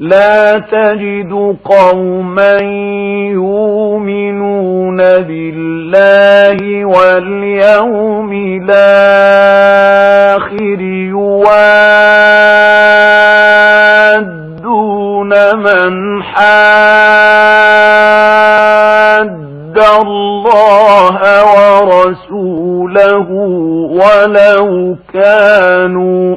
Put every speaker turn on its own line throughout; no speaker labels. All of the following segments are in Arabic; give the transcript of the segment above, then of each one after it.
لا تجد قوما يؤمنون بالله واليوم الآخر يوادون من حد الله ورسوله ولو كانوا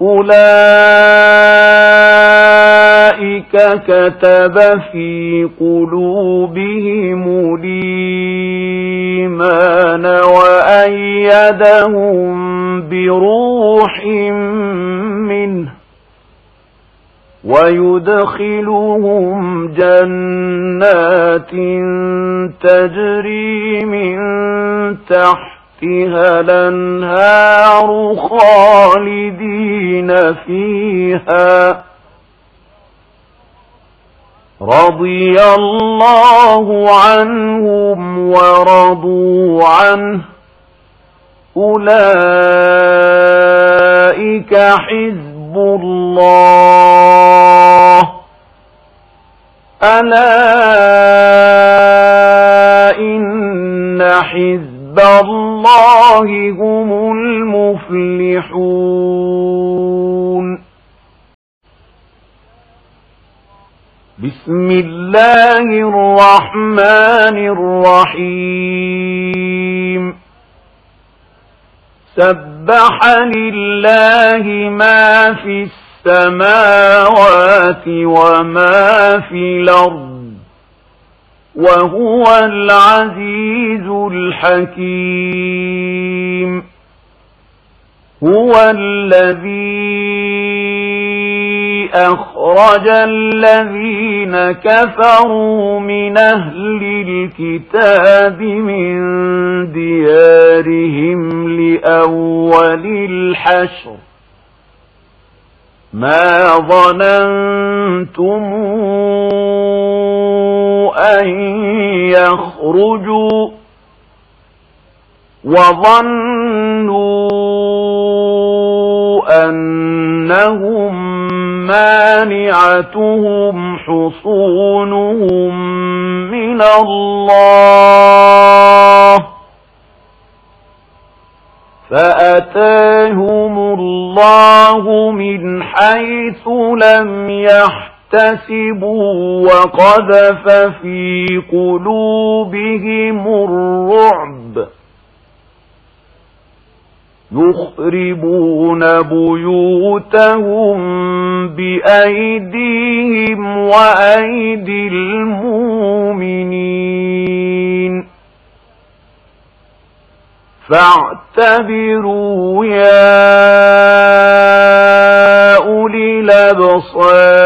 أولئك كتب في قلوبهم الإيمان وأيدهم بروح منه ويدخلهم جنات تجري من تحت فيها الأنهار خالدين فيها رضي الله عنهم ورضوا عنه أولئك حزب الله ألا إن حزب حزب اللَّهِ هُمُ الْمُفْلِحُونَ بسم الله الرحمن الرحيم سبح لله ما في السماوات وما في الأرض وهو العزيز الحكيم هو الذي أخرج الذين كفروا من أهل الكتاب من ديارهم لأول الحشر ما ظننتمون أن يخرجوا وظنوا أنهم مانعتهم حصونهم من الله فأتاهم الله من حيث لم يحتمل اكتسبوا وقذف في قلوبهم الرعب يخربون بيوتهم بأيديهم وأيدي المؤمنين فاعتبروا يا أولي الأبصار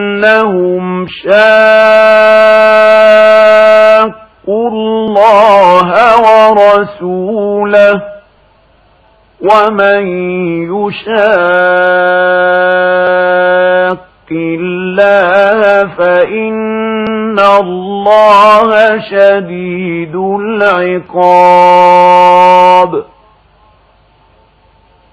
أنهم شاقوا الله ورسوله ومن يشاق الله فإن الله شديد العقاب